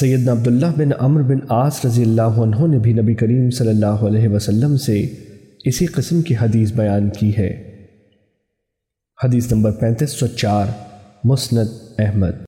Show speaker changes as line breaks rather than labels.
سیدنا عبداللہ بن عمر بن عاص رضی اللہ عنہ نے بھی نبی کریم صلی اللہ علیہ وسلم سے اسی قسم کی حدیث بیان کی ہے۔ حدیث نمبر پینتیس سو چار، مسند احمد۔